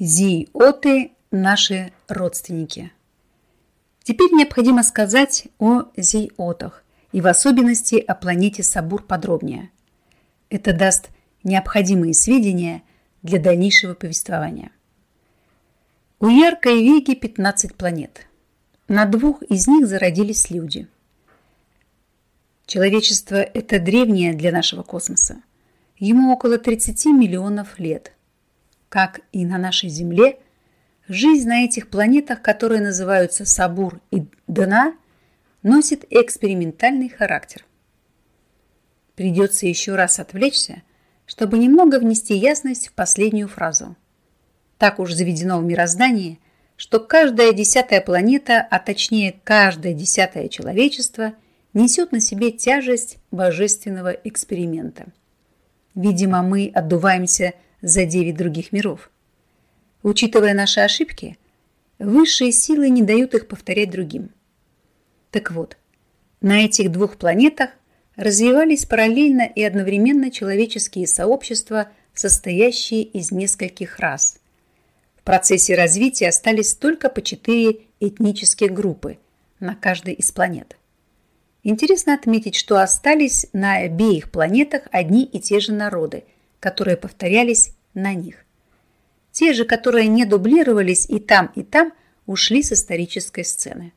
Зиоты – наши родственники. Теперь необходимо сказать о зиотах и в особенности о планете Сабур подробнее. Это даст необходимые сведения для дальнейшего повествования. У яркой Веги 15 планет. На двух из них зародились люди. Человечество – это древнее для нашего космоса. Ему около 30 миллионов лет. Как и на нашей Земле, жизнь на этих планетах, которые называются Сабур и Дна, носит экспериментальный характер. Придется еще раз отвлечься, чтобы немного внести ясность в последнюю фразу. Так уж заведено в мироздании, что каждая десятая планета, а точнее каждое десятое человечество, несет на себе тяжесть божественного эксперимента. Видимо, мы отдуваемся за девять других миров. Учитывая наши ошибки, высшие силы не дают их повторять другим. Так вот, на этих двух планетах развивались параллельно и одновременно человеческие сообщества, состоящие из нескольких рас. В процессе развития остались только по четыре этнические группы на каждой из планет. Интересно отметить, что остались на обеих планетах одни и те же народы, которые повторялись на них. Те же, которые не дублировались и там, и там, ушли с исторической сцены.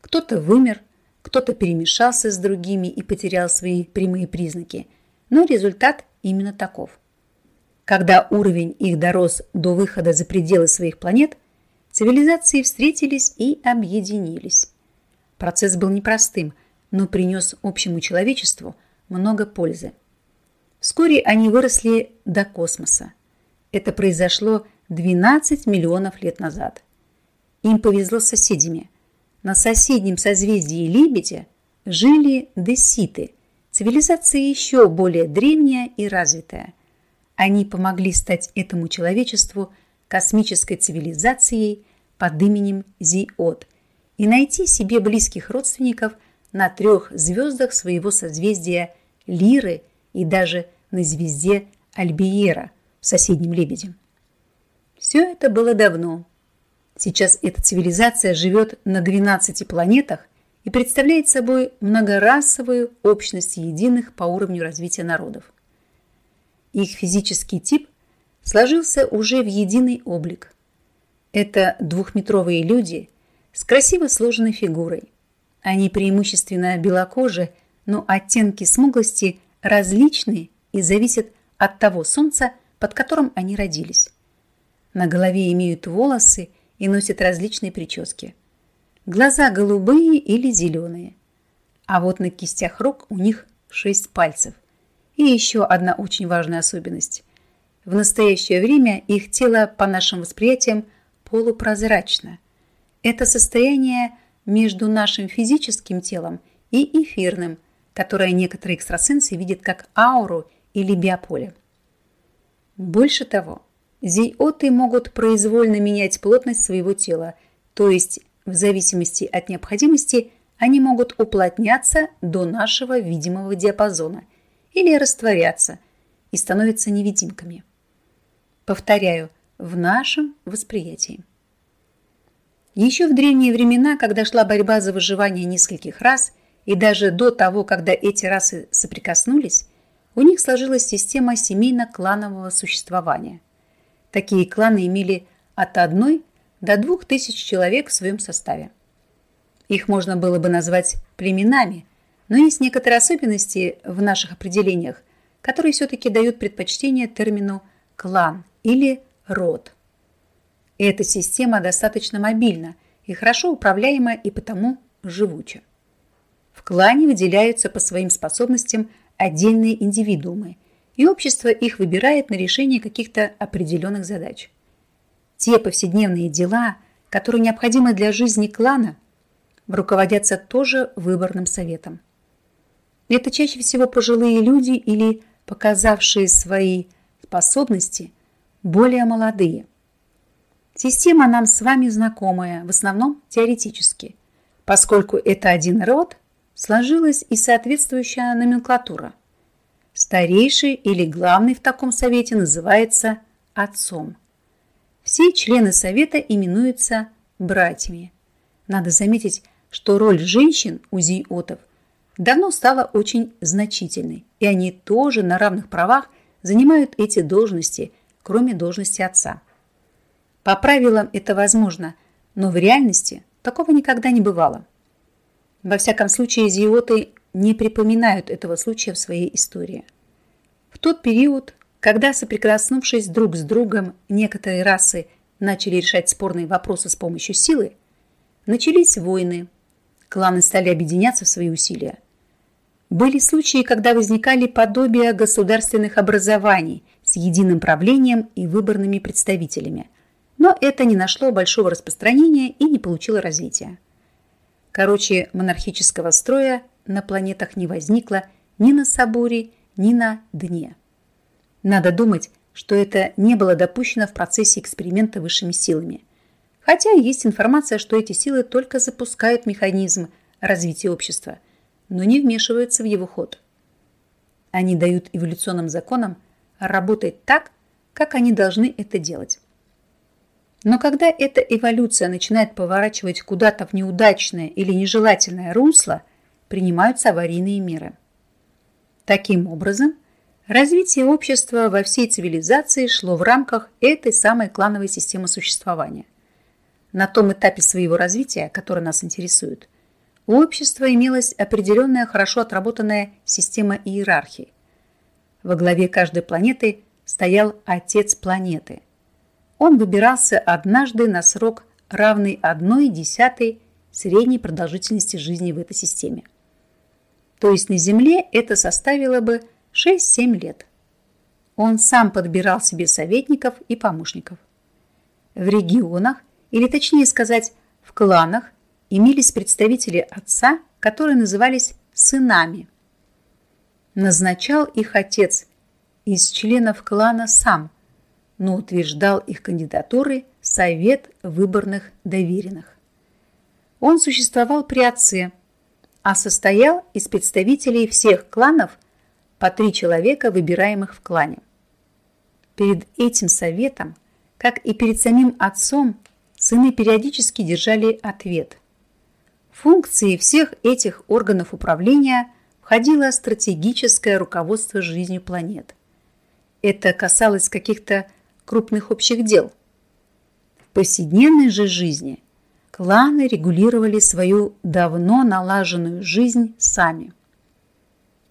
Кто-то вымер, кто-то перемешался с другими и потерял свои прямые признаки, но результат именно таков. Когда уровень их дорос до выхода за пределы своих планет, цивилизации встретились и объединились. Процесс был непростым, но принес общему человечеству много пользы. Вскоре они выросли до космоса. Это произошло 12 миллионов лет назад. Им повезло с соседями – на соседнем созвездии Лебедя жили деситы, цивилизация еще более древняя и развитая. Они помогли стать этому человечеству космической цивилизацией под именем Зиот и найти себе близких родственников на трех звездах своего созвездия Лиры и даже на звезде Альбиера в соседнем Лебеде. Все это было давно, Сейчас эта цивилизация живет на 12 планетах и представляет собой многорасовую общность единых по уровню развития народов. Их физический тип сложился уже в единый облик. Это двухметровые люди с красиво сложенной фигурой. Они преимущественно белокожие, но оттенки смуглости различны и зависят от того солнца, под которым они родились. На голове имеют волосы и носят различные прически. Глаза голубые или зеленые. А вот на кистях рук у них шесть пальцев. И еще одна очень важная особенность. В настоящее время их тело, по нашим восприятиям, полупрозрачно. Это состояние между нашим физическим телом и эфирным, которое некоторые экстрасенсы видят как ауру или биополе. Больше того, Зиоты могут произвольно менять плотность своего тела, то есть в зависимости от необходимости они могут уплотняться до нашего видимого диапазона или растворяться и становятся невидимками. Повторяю, в нашем восприятии. Еще в древние времена, когда шла борьба за выживание нескольких рас, и даже до того, когда эти расы соприкоснулись, у них сложилась система семейно-кланового существования – Такие кланы имели от одной до двух тысяч человек в своем составе. Их можно было бы назвать племенами, но есть некоторые особенности в наших определениях, которые все-таки дают предпочтение термину «клан» или «род». Эта система достаточно мобильна и хорошо управляема и потому живуча. В клане выделяются по своим способностям отдельные индивидуумы – и общество их выбирает на решение каких-то определенных задач. Те повседневные дела, которые необходимы для жизни клана, руководятся тоже выборным советом. Это чаще всего пожилые люди или показавшие свои способности более молодые. Система нам с вами знакомая, в основном теоретически. Поскольку это один род, сложилась и соответствующая номенклатура. Старейший или главный в таком совете называется отцом. Все члены совета именуются братьями. Надо заметить, что роль женщин у зиотов давно стала очень значительной, и они тоже на равных правах занимают эти должности, кроме должности отца. По правилам это возможно, но в реальности такого никогда не бывало. Во всяком случае, зиоты не припоминают этого случая в своей истории. В тот период, когда, соприкоснувшись друг с другом, некоторые расы начали решать спорные вопросы с помощью силы, начались войны, кланы стали объединяться в свои усилия. Были случаи, когда возникали подобия государственных образований с единым правлением и выборными представителями, но это не нашло большого распространения и не получило развития. Короче, монархического строя на планетах не возникло ни на Сабуре, ни на Дне. Надо думать, что это не было допущено в процессе эксперимента высшими силами. Хотя есть информация, что эти силы только запускают механизм развития общества, но не вмешиваются в его ход. Они дают эволюционным законам работать так, как они должны это делать. Но когда эта эволюция начинает поворачивать куда-то в неудачное или нежелательное русло, принимаются аварийные меры. Таким образом, развитие общества во всей цивилизации шло в рамках этой самой клановой системы существования. На том этапе своего развития, который нас интересует, у общества имелась определенная хорошо отработанная система иерархии. Во главе каждой планеты стоял отец планеты – он выбирался однажды на срок, равный одной десятой средней продолжительности жизни в этой системе. То есть на Земле это составило бы 6-7 лет. Он сам подбирал себе советников и помощников. В регионах, или точнее сказать, в кланах, имелись представители отца, которые назывались сынами. Назначал их отец из членов клана сам – но утверждал их кандидатуры Совет выборных доверенных. Он существовал при отце, а состоял из представителей всех кланов по три человека, выбираемых в клане. Перед этим советом, как и перед самим отцом, сыны периодически держали ответ. В функции всех этих органов управления входило стратегическое руководство жизнью планет. Это касалось каких-то крупных общих дел. В повседневной же жизни кланы регулировали свою давно налаженную жизнь сами.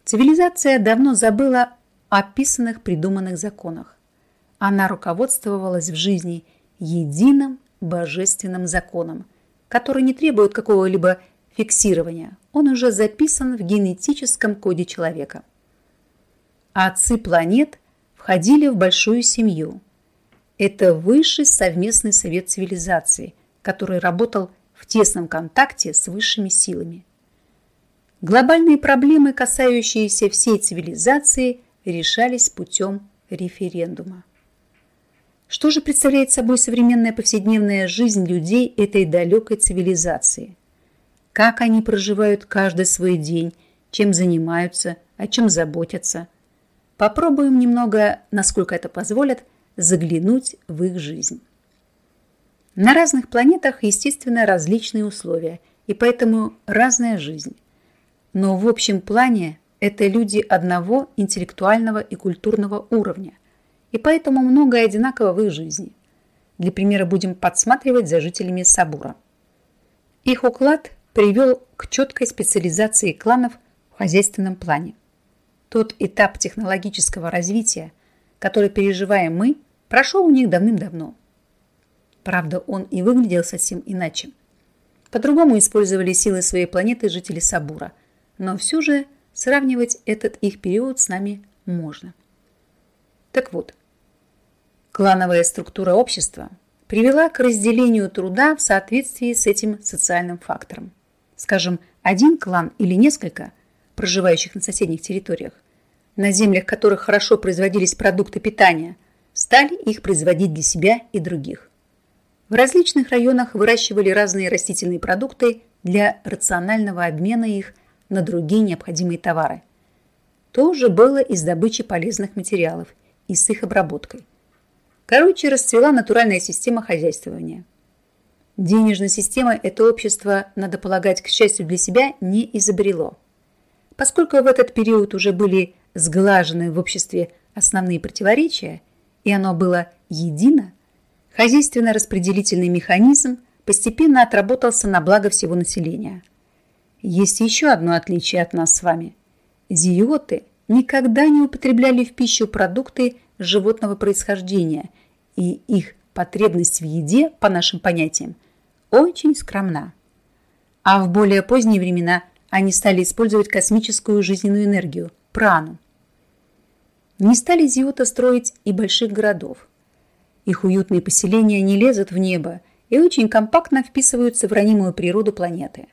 Цивилизация давно забыла о описанных придуманных законах. Она руководствовалась в жизни единым божественным законом, который не требует какого-либо фиксирования. Он уже записан в генетическом коде человека. Отцы планет входили в большую семью – это высший совместный совет цивилизации, который работал в тесном контакте с высшими силами. Глобальные проблемы, касающиеся всей цивилизации, решались путем референдума. Что же представляет собой современная повседневная жизнь людей этой далекой цивилизации? Как они проживают каждый свой день, чем занимаются, о чем заботятся? Попробуем немного, насколько это позволит, заглянуть в их жизнь. На разных планетах, естественно, различные условия, и поэтому разная жизнь. Но в общем плане это люди одного интеллектуального и культурного уровня, и поэтому многое одинаково в их жизни. Для примера будем подсматривать за жителями Сабура. Их уклад привел к четкой специализации кланов в хозяйственном плане. Тот этап технологического развития, который переживаем мы, прошел у них давным-давно. Правда, он и выглядел совсем иначе. По-другому использовали силы своей планеты жители Сабура, но все же сравнивать этот их период с нами можно. Так вот, клановая структура общества привела к разделению труда в соответствии с этим социальным фактором. Скажем, один клан или несколько, проживающих на соседних территориях, на землях которых хорошо производились продукты питания – стали их производить для себя и других. В различных районах выращивали разные растительные продукты для рационального обмена их на другие необходимые товары. То же было и с добычей полезных материалов и с их обработкой. Короче, расцвела натуральная система хозяйствования. Денежная система это общество, надо полагать, к счастью для себя, не изобрело. Поскольку в этот период уже были сглажены в обществе основные противоречия, и оно было едино, хозяйственно-распределительный механизм постепенно отработался на благо всего населения. Есть еще одно отличие от нас с вами. Зиоты никогда не употребляли в пищу продукты животного происхождения, и их потребность в еде, по нашим понятиям, очень скромна. А в более поздние времена они стали использовать космическую жизненную энергию – прану. Не стали зиоты строить и больших городов. Их уютные поселения не лезут в небо и очень компактно вписываются в ранимую природу планеты.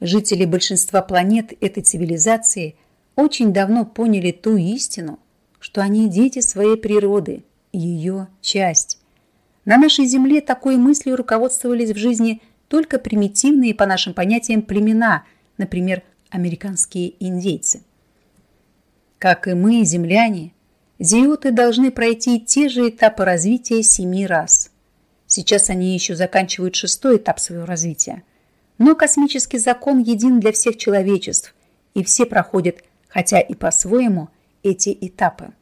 Жители большинства планет этой цивилизации очень давно поняли ту истину, что они дети своей природы, ее часть. На нашей Земле такой мыслью руководствовались в жизни только примитивные, по нашим понятиям, племена, например, американские индейцы. Как и мы, земляне, зиоты должны пройти те же этапы развития семи раз. Сейчас они еще заканчивают шестой этап своего развития. Но космический закон един для всех человечеств, и все проходят, хотя и по-своему, эти этапы.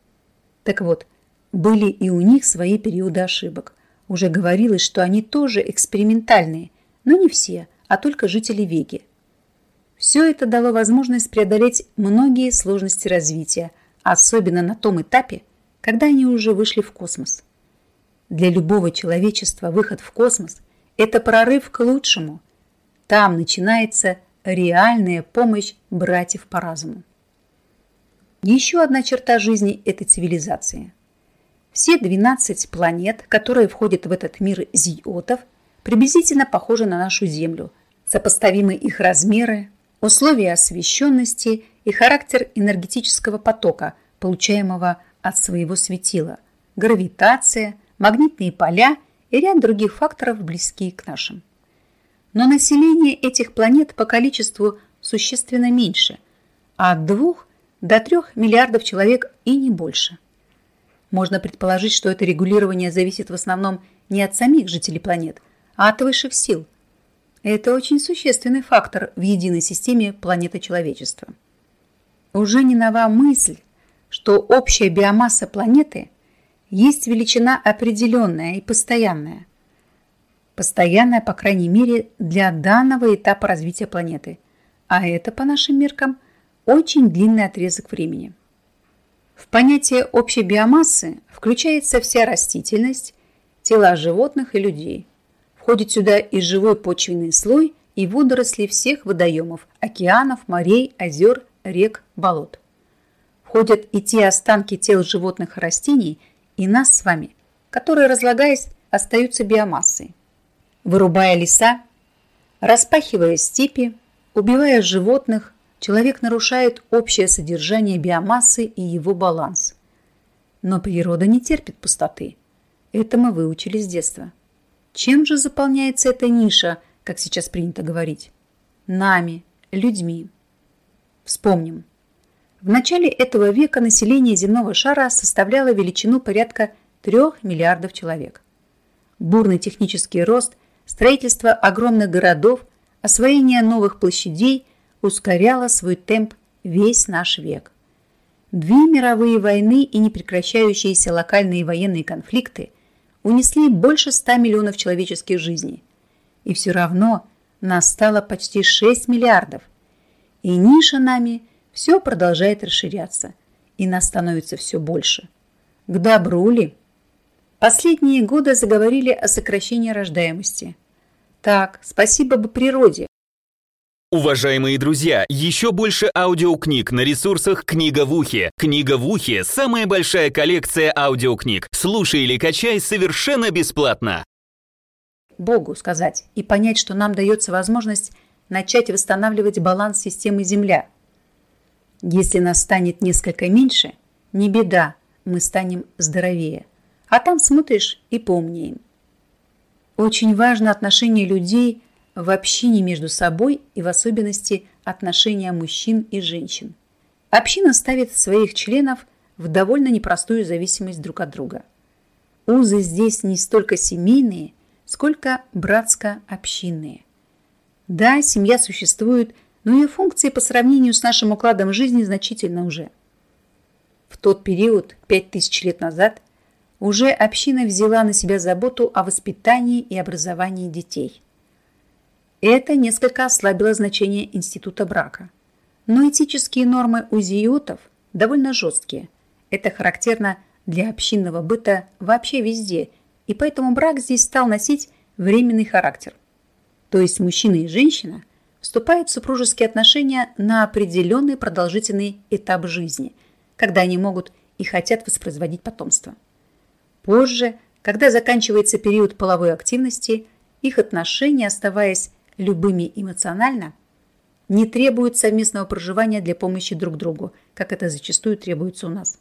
Так вот, были и у них свои периоды ошибок. Уже говорилось, что они тоже экспериментальные, но не все, а только жители Веги. Все это дало возможность преодолеть многие сложности развития, особенно на том этапе, когда они уже вышли в космос. Для любого человечества выход в космос – это прорыв к лучшему. Там начинается реальная помощь братьев по разуму. Еще одна черта жизни этой цивилизации. Все 12 планет, которые входят в этот мир зиотов, приблизительно похожи на нашу Землю. Сопоставимы их размеры, условия освещенности и характер энергетического потока, получаемого от своего светила, гравитация, магнитные поля и ряд других факторов, близкие к нашим. Но население этих планет по количеству существенно меньше, а от двух до трех миллиардов человек и не больше. Можно предположить, что это регулирование зависит в основном не от самих жителей планет, а от высших сил – это очень существенный фактор в единой системе планеты человечества. Уже не нова мысль, что общая биомасса планеты есть величина определенная и постоянная. Постоянная, по крайней мере, для данного этапа развития планеты. А это, по нашим меркам, очень длинный отрезок времени. В понятие общей биомассы включается вся растительность, тела животных и людей – Входит сюда и живой почвенный слой, и водоросли всех водоемов, океанов, морей, озер, рек, болот. Входят и те останки тел животных и растений, и нас с вами, которые, разлагаясь, остаются биомассой. Вырубая леса, распахивая степи, убивая животных, человек нарушает общее содержание биомассы и его баланс. Но природа не терпит пустоты. Это мы выучили с детства. Чем же заполняется эта ниша, как сейчас принято говорить? Нами, людьми. Вспомним. В начале этого века население земного шара составляло величину порядка 3 миллиардов человек. Бурный технический рост, строительство огромных городов, освоение новых площадей ускоряло свой темп весь наш век. Две мировые войны и непрекращающиеся локальные военные конфликты – унесли больше 100 миллионов человеческих жизней. И все равно нас стало почти 6 миллиардов. И ниша нами все продолжает расширяться, и нас становится все больше. К добру ли? Последние годы заговорили о сокращении рождаемости. Так, спасибо бы природе, Уважаемые друзья, еще больше аудиокниг на ресурсах «Книга в ухе». «Книга в ухе» — самая большая коллекция аудиокниг. Слушай или качай совершенно бесплатно. Богу сказать и понять, что нам дается возможность начать восстанавливать баланс системы Земля. Если нас станет несколько меньше, не беда, мы станем здоровее. А там смотришь и поумнеем. Очень важно отношение людей – в общине между собой и в особенности отношения мужчин и женщин. Община ставит своих членов в довольно непростую зависимость друг от друга. узы здесь не столько семейные, сколько братско-общинные. Да, семья существует, но ее функции по сравнению с нашим укладом жизни значительно уже. В тот период, пять тысяч лет назад, уже община взяла на себя заботу о воспитании и образовании детей. Это несколько ослабило значение института брака. Но этические нормы узиотов довольно жесткие. Это характерно для общинного быта вообще везде, и поэтому брак здесь стал носить временный характер. То есть мужчина и женщина вступают в супружеские отношения на определенный продолжительный этап жизни, когда они могут и хотят воспроизводить потомство. Позже, когда заканчивается период половой активности, их отношения, оставаясь любыми эмоционально, не требуют совместного проживания для помощи друг другу, как это зачастую требуется у нас.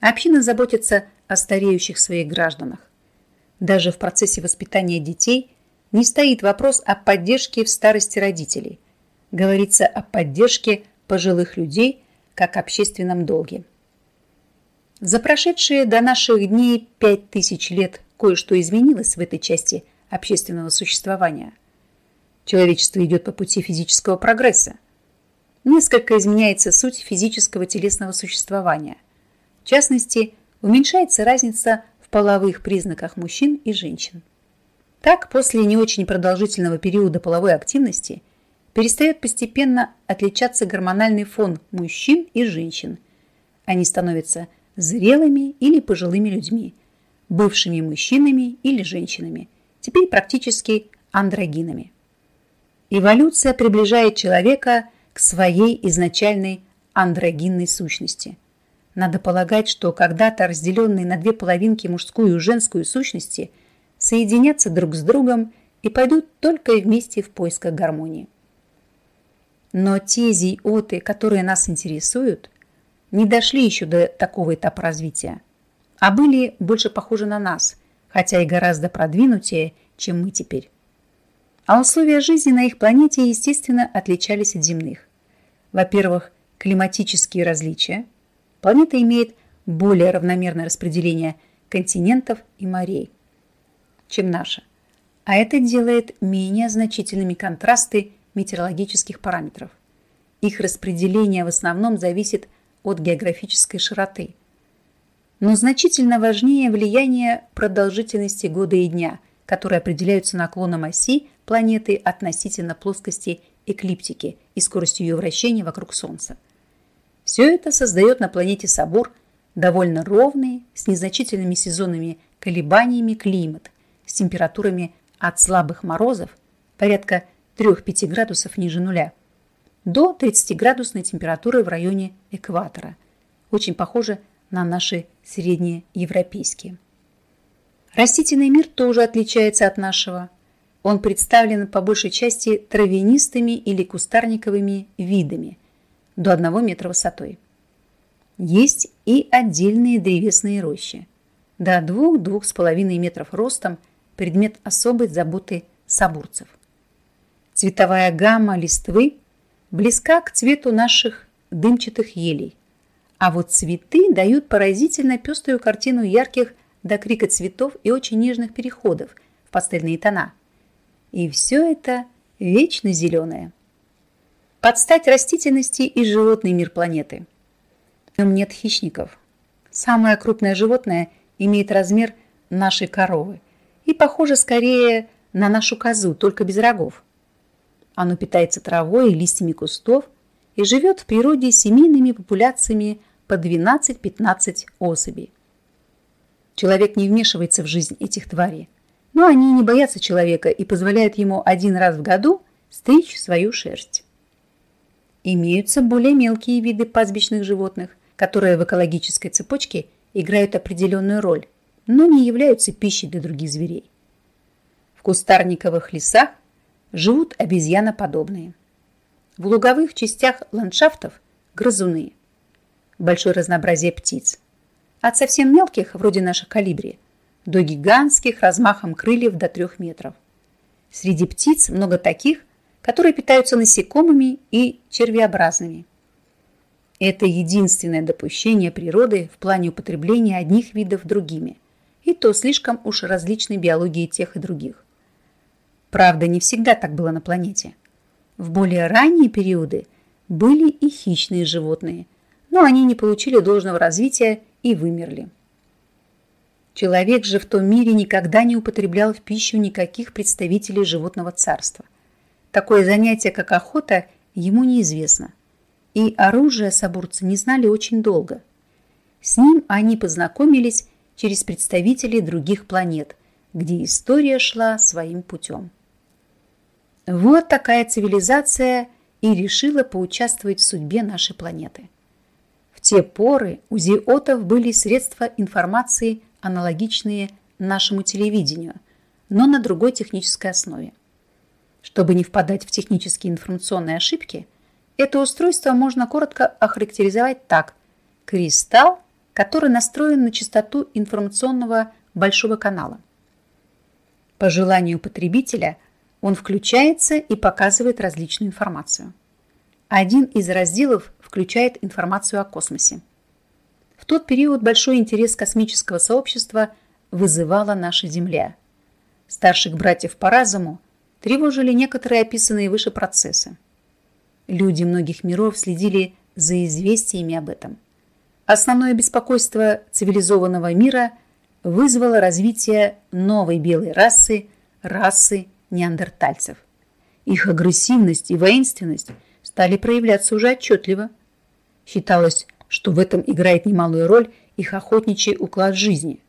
Община заботится о стареющих своих гражданах. Даже в процессе воспитания детей не стоит вопрос о поддержке в старости родителей. Говорится о поддержке пожилых людей как общественном долге. За прошедшие до наших дней пять тысяч лет кое-что изменилось в этой части общественного существования. Человечество идет по пути физического прогресса. Несколько изменяется суть физического телесного существования. В частности, уменьшается разница в половых признаках мужчин и женщин. Так, после не очень продолжительного периода половой активности перестает постепенно отличаться гормональный фон мужчин и женщин. Они становятся зрелыми или пожилыми людьми, бывшими мужчинами или женщинами, теперь практически андрогинами. Эволюция приближает человека к своей изначальной андрогинной сущности. Надо полагать, что когда-то разделенные на две половинки мужскую и женскую сущности соединятся друг с другом и пойдут только вместе в поисках гармонии. Но те зиоты, которые нас интересуют – не дошли еще до такого этапа развития, а были больше похожи на нас, хотя и гораздо продвинутее, чем мы теперь. А условия жизни на их планете, естественно, отличались от земных. Во-первых, климатические различия. Планета имеет более равномерное распределение континентов и морей, чем наша. А это делает менее значительными контрасты метеорологических параметров. Их распределение в основном зависит от географической широты. Но значительно важнее влияние продолжительности года и дня, которые определяются наклоном оси планеты относительно плоскости эклиптики и скоростью ее вращения вокруг Солнца. Все это создает на планете Собор довольно ровный, с незначительными сезонными колебаниями климат, с температурами от слабых морозов, порядка 3-5 градусов ниже нуля, до 30-градусной температуры в районе экватора. Очень похоже на наши среднеевропейские. Растительный мир тоже отличается от нашего. Он представлен по большей части травянистыми или кустарниковыми видами до 1 метра высотой. Есть и отдельные древесные рощи. До 2-2,5 метров ростом предмет особой заботы сабурцев. Цветовая гамма листвы близка к цвету наших дымчатых елей. А вот цветы дают поразительно пеструю картину ярких до крика цветов и очень нежных переходов в пастельные тона. И все это вечно зеленое. Подстать растительности и животный мир планеты. В нем нет хищников. Самое крупное животное имеет размер нашей коровы и похоже скорее на нашу козу, только без рогов. Оно питается травой и листьями кустов и живет в природе семейными популяциями по 12-15 особей. Человек не вмешивается в жизнь этих тварей, но они не боятся человека и позволяют ему один раз в году стричь свою шерсть. Имеются более мелкие виды пастбищных животных, которые в экологической цепочке играют определенную роль, но не являются пищей для других зверей. В кустарниковых лесах живут обезьяноподобные. В луговых частях ландшафтов – грызуны. Большое разнообразие птиц. От совсем мелких, вроде наших калибри, до гигантских размахом крыльев до трех метров. Среди птиц много таких, которые питаются насекомыми и червеобразными. Это единственное допущение природы в плане употребления одних видов другими. и то слишком уж различной биологии тех и других. Правда, не всегда так было на планете. В более ранние периоды были и хищные животные, но они не получили должного развития и вымерли. Человек же в том мире никогда не употреблял в пищу никаких представителей животного царства. Такое занятие, как охота, ему неизвестно. И оружие сабурцы не знали очень долго. С ним они познакомились через представителей других планет, где история шла своим путем. Вот такая цивилизация и решила поучаствовать в судьбе нашей планеты. Те поры у зиотов были средства информации, аналогичные нашему телевидению, но на другой технической основе. Чтобы не впадать в технические информационные ошибки, это устройство можно коротко охарактеризовать так. Кристалл который настроен на частоту информационного большого канала. По желанию потребителя он включается и показывает различную информацию. Один из разделов включает информацию о космосе. В тот период большой интерес космического сообщества вызывала наша Земля. Старших братьев по разуму тревожили некоторые описанные выше процессы. Люди многих миров следили за известиями об этом – Основное беспокойство цивилизованного мира вызвало развитие новой белой расы, расы неандертальцев. Их агрессивность и воинственность стали проявляться уже отчетливо. Считалось, что в этом играет немалую роль их охотничий уклад жизни.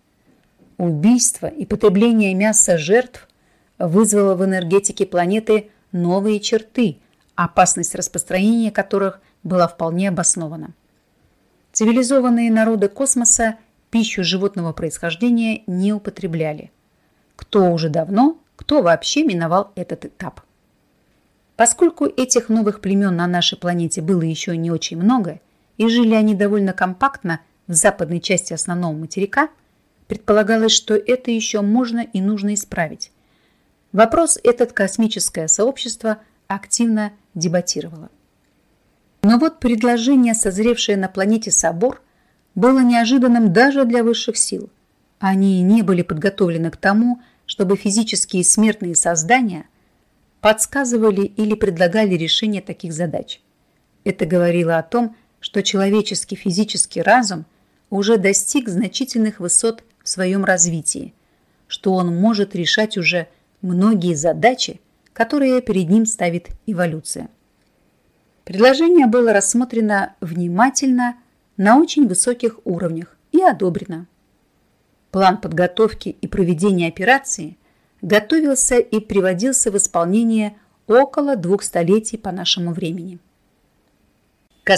Убийство и потребление мяса жертв вызвало в энергетике планеты новые черты, опасность распространения которых была вполне обоснована. Цивилизованные народы космоса пищу животного происхождения не употребляли. Кто уже давно, кто вообще миновал этот этап. Поскольку этих новых племен на нашей планете было еще не очень много, и жили они довольно компактно в западной части основного материка, предполагалось, что это еще можно и нужно исправить. Вопрос этот космическое сообщество активно дебатировало. Но вот предложение, созревшее на планете Собор, было неожиданным даже для высших сил. Они не были подготовлены к тому, чтобы физические смертные создания подсказывали или предлагали решение таких задач. Это говорило о том, что человеческий физический разум уже достиг значительных высот в своем развитии, что он может решать уже многие задачи, которые перед ним ставит эволюция. Предложение было рассмотрено внимательно на очень высоких уровнях и одобрено. План подготовки и проведения операции готовился и приводился в исполнение около двух столетий по нашему времени.